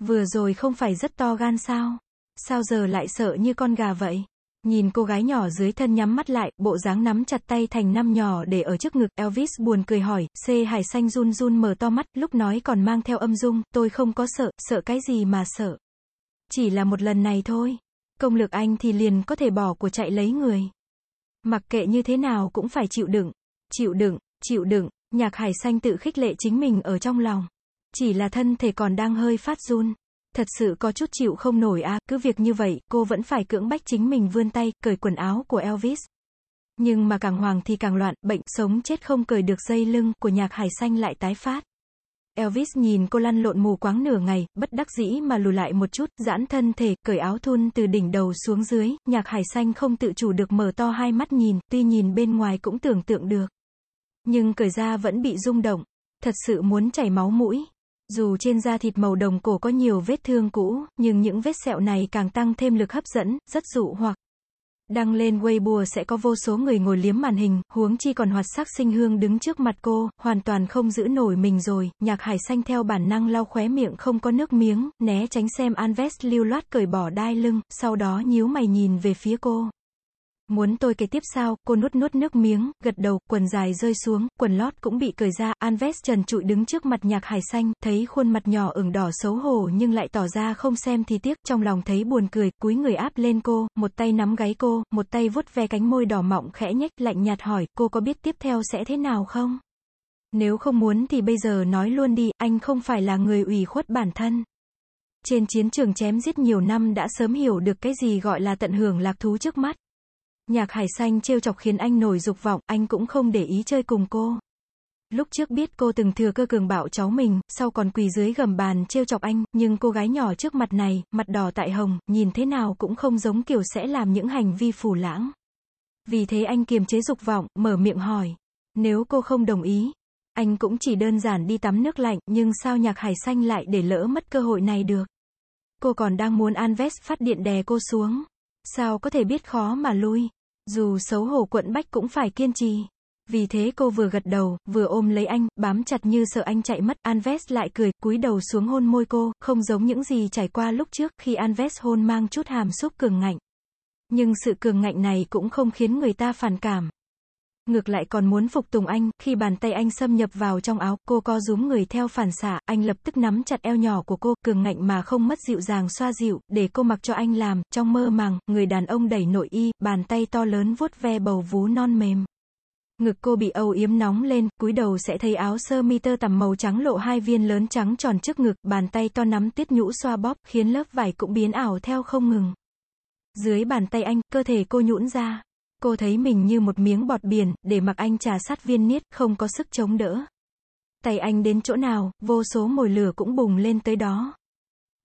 Vừa rồi không phải rất to gan sao? Sao giờ lại sợ như con gà vậy? Nhìn cô gái nhỏ dưới thân nhắm mắt lại, bộ dáng nắm chặt tay thành năm nhỏ để ở trước ngực, Elvis buồn cười hỏi, C hải xanh run run mở to mắt, lúc nói còn mang theo âm dung, tôi không có sợ, sợ cái gì mà sợ. Chỉ là một lần này thôi. Công lực anh thì liền có thể bỏ của chạy lấy người. Mặc kệ như thế nào cũng phải chịu đựng. Chịu đựng, chịu đựng, nhạc hải xanh tự khích lệ chính mình ở trong lòng. Chỉ là thân thể còn đang hơi phát run. Thật sự có chút chịu không nổi à, cứ việc như vậy, cô vẫn phải cưỡng bách chính mình vươn tay, cởi quần áo của Elvis. Nhưng mà càng hoàng thì càng loạn, bệnh, sống chết không cởi được dây lưng, của nhạc hải xanh lại tái phát. Elvis nhìn cô lăn lộn mù quáng nửa ngày, bất đắc dĩ mà lùi lại một chút, giãn thân thể, cởi áo thun từ đỉnh đầu xuống dưới, nhạc hải xanh không tự chủ được mở to hai mắt nhìn, tuy nhìn bên ngoài cũng tưởng tượng được. Nhưng cởi ra vẫn bị rung động, thật sự muốn chảy máu mũi. Dù trên da thịt màu đồng cổ có nhiều vết thương cũ, nhưng những vết sẹo này càng tăng thêm lực hấp dẫn, rất dụ hoặc. Đăng lên Weibo sẽ có vô số người ngồi liếm màn hình, huống chi còn hoạt sắc sinh hương đứng trước mặt cô, hoàn toàn không giữ nổi mình rồi, nhạc hải xanh theo bản năng lau khóe miệng không có nước miếng, né tránh xem Anves lưu loát cởi bỏ đai lưng, sau đó nhíu mày nhìn về phía cô. Muốn tôi kể tiếp sao, cô nuốt nuốt nước miếng, gật đầu, quần dài rơi xuống, quần lót cũng bị cởi ra, Anves trần trụi đứng trước mặt nhạc hải xanh, thấy khuôn mặt nhỏ ửng đỏ xấu hổ nhưng lại tỏ ra không xem thì tiếc, trong lòng thấy buồn cười, cúi người áp lên cô, một tay nắm gáy cô, một tay vuốt ve cánh môi đỏ mọng khẽ nhếch, lạnh nhạt hỏi, cô có biết tiếp theo sẽ thế nào không? Nếu không muốn thì bây giờ nói luôn đi, anh không phải là người ủy khuất bản thân. Trên chiến trường chém giết nhiều năm đã sớm hiểu được cái gì gọi là tận hưởng lạc thú trước mắt. Nhạc hải xanh trêu chọc khiến anh nổi dục vọng, anh cũng không để ý chơi cùng cô. Lúc trước biết cô từng thừa cơ cường bạo cháu mình, sau còn quỳ dưới gầm bàn trêu chọc anh, nhưng cô gái nhỏ trước mặt này, mặt đỏ tại hồng, nhìn thế nào cũng không giống kiểu sẽ làm những hành vi phù lãng. Vì thế anh kiềm chế dục vọng, mở miệng hỏi. Nếu cô không đồng ý, anh cũng chỉ đơn giản đi tắm nước lạnh, nhưng sao nhạc hải xanh lại để lỡ mất cơ hội này được? Cô còn đang muốn Anves phát điện đè cô xuống. Sao có thể biết khó mà lui? Dù xấu hổ quận bách cũng phải kiên trì. Vì thế cô vừa gật đầu, vừa ôm lấy anh, bám chặt như sợ anh chạy mất. Anves lại cười, cúi đầu xuống hôn môi cô, không giống những gì trải qua lúc trước khi Anves hôn mang chút hàm xúc cường ngạnh. Nhưng sự cường ngạnh này cũng không khiến người ta phản cảm. Ngược lại còn muốn phục tùng anh, khi bàn tay anh xâm nhập vào trong áo, cô co rúm người theo phản xạ, anh lập tức nắm chặt eo nhỏ của cô, cường ngạnh mà không mất dịu dàng xoa dịu, để cô mặc cho anh làm, trong mơ màng, người đàn ông đẩy nội y, bàn tay to lớn vuốt ve bầu vú non mềm. Ngực cô bị âu yếm nóng lên, cúi đầu sẽ thấy áo sơ mi tơ tằm màu trắng lộ hai viên lớn trắng tròn trước ngực, bàn tay to nắm tiết nhũ xoa bóp, khiến lớp vải cũng biến ảo theo không ngừng. Dưới bàn tay anh, cơ thể cô nhũn ra. Cô thấy mình như một miếng bọt biển, để mặc anh trà sát viên niết, không có sức chống đỡ. Tay anh đến chỗ nào, vô số mồi lửa cũng bùng lên tới đó.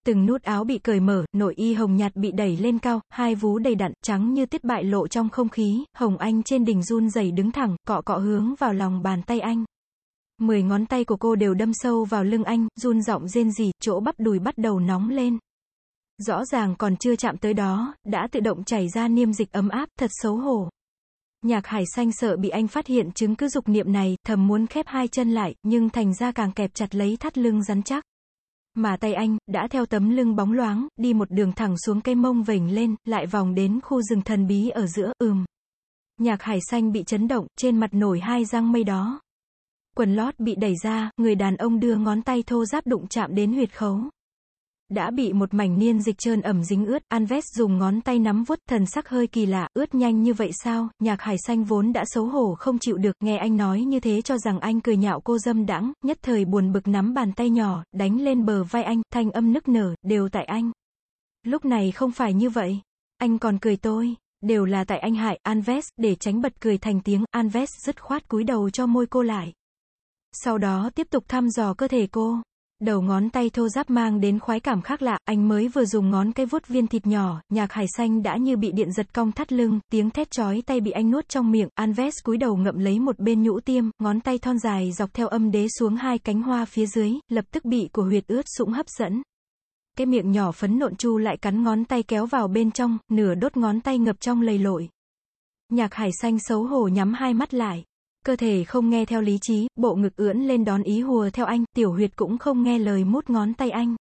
Từng nút áo bị cởi mở, nội y hồng nhạt bị đẩy lên cao, hai vú đầy đặn, trắng như tiết bại lộ trong không khí, hồng anh trên đỉnh run rẩy đứng thẳng, cọ cọ hướng vào lòng bàn tay anh. Mười ngón tay của cô đều đâm sâu vào lưng anh, run giọng rên rỉ, chỗ bắp đùi bắt đầu nóng lên. Rõ ràng còn chưa chạm tới đó, đã tự động chảy ra niêm dịch ấm áp, thật xấu hổ. Nhạc hải xanh sợ bị anh phát hiện chứng cứ dục niệm này, thầm muốn khép hai chân lại, nhưng thành ra càng kẹp chặt lấy thắt lưng rắn chắc. Mà tay anh, đã theo tấm lưng bóng loáng, đi một đường thẳng xuống cây mông vểnh lên, lại vòng đến khu rừng thần bí ở giữa, ừm. Nhạc hải xanh bị chấn động, trên mặt nổi hai răng mây đó. Quần lót bị đẩy ra, người đàn ông đưa ngón tay thô giáp đụng chạm đến huyệt khấu đã bị một mảnh niên dịch trơn ẩm dính ướt, Anves dùng ngón tay nắm vuốt, thần sắc hơi kỳ lạ, ướt nhanh như vậy sao, nhạc hải xanh vốn đã xấu hổ không chịu được, nghe anh nói như thế cho rằng anh cười nhạo cô dâm đãng, nhất thời buồn bực nắm bàn tay nhỏ, đánh lên bờ vai anh, thanh âm nức nở, đều tại anh. Lúc này không phải như vậy, anh còn cười tôi, đều là tại anh hại, Anves, để tránh bật cười thành tiếng, Anves dứt khoát cúi đầu cho môi cô lại. Sau đó tiếp tục thăm dò cơ thể cô. Đầu ngón tay thô giáp mang đến khoái cảm khác lạ, anh mới vừa dùng ngón cái vuốt viên thịt nhỏ, nhạc hải xanh đã như bị điện giật cong thắt lưng, tiếng thét chói tay bị anh nuốt trong miệng, Anves cúi đầu ngậm lấy một bên nhũ tiêm, ngón tay thon dài dọc theo âm đế xuống hai cánh hoa phía dưới, lập tức bị của huyệt ướt sũng hấp dẫn. Cái miệng nhỏ phấn nộn chu lại cắn ngón tay kéo vào bên trong, nửa đốt ngón tay ngập trong lầy lội. Nhạc hải xanh xấu hổ nhắm hai mắt lại. Cơ thể không nghe theo lý trí, bộ ngực ưỡn lên đón ý hùa theo anh, tiểu huyệt cũng không nghe lời mút ngón tay anh.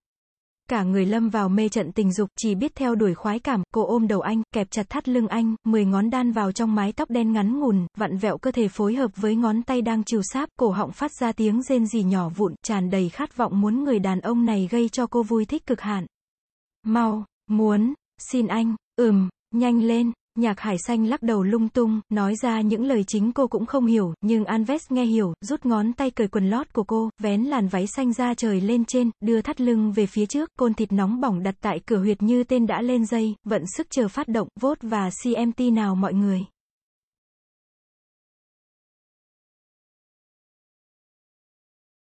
cả người lâm vào mê trận tình dục, chỉ biết theo đuổi khoái cảm, cô ôm đầu anh, kẹp chặt thắt lưng anh, mười ngón đan vào trong mái tóc đen ngắn ngủn, vặn vẹo cơ thể phối hợp với ngón tay đang chiều sáp, cổ họng phát ra tiếng rên rỉ nhỏ vụn, tràn đầy khát vọng muốn người đàn ông này gây cho cô vui thích cực hạn. Mau, muốn, xin anh, ừm, nhanh lên. Nhạc hải xanh lắc đầu lung tung, nói ra những lời chính cô cũng không hiểu, nhưng Anves nghe hiểu, rút ngón tay cởi quần lót của cô, vén làn váy xanh ra trời lên trên, đưa thắt lưng về phía trước, côn thịt nóng bỏng đặt tại cửa huyệt như tên đã lên dây, vận sức chờ phát động, vốt và CMT nào mọi người.